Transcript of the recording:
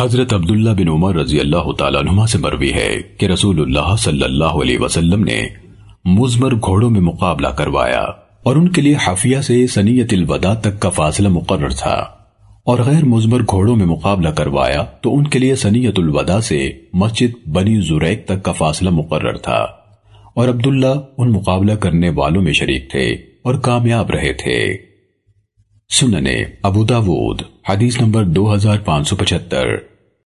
حضرت عبداللہ بن عمر رضی اللہ تعالیٰ عنہ سے مروی ہے کہ رسول اللہ صلی اللہ علیہ وسلم نے مزمر گھوڑوں میں مقابلہ کروایا اور ان کے لیے حفیہ سے سنیت الوداع تک کا فاصلہ مقرر تھا اور غیر مزمر گھوڑوں میں مقابلہ کروایا تو ان کے لیے سنیت الوداع سے مسجد بنی زریق تک کا فاصلہ مقرر تھا اور عبداللہ ان مقابلہ کرنے والوں میں شریک تھے اور کامیاب رہے تھے۔ سننے ابو داود حدیث نمبر دو ہزار پانچ سو پچہتر۔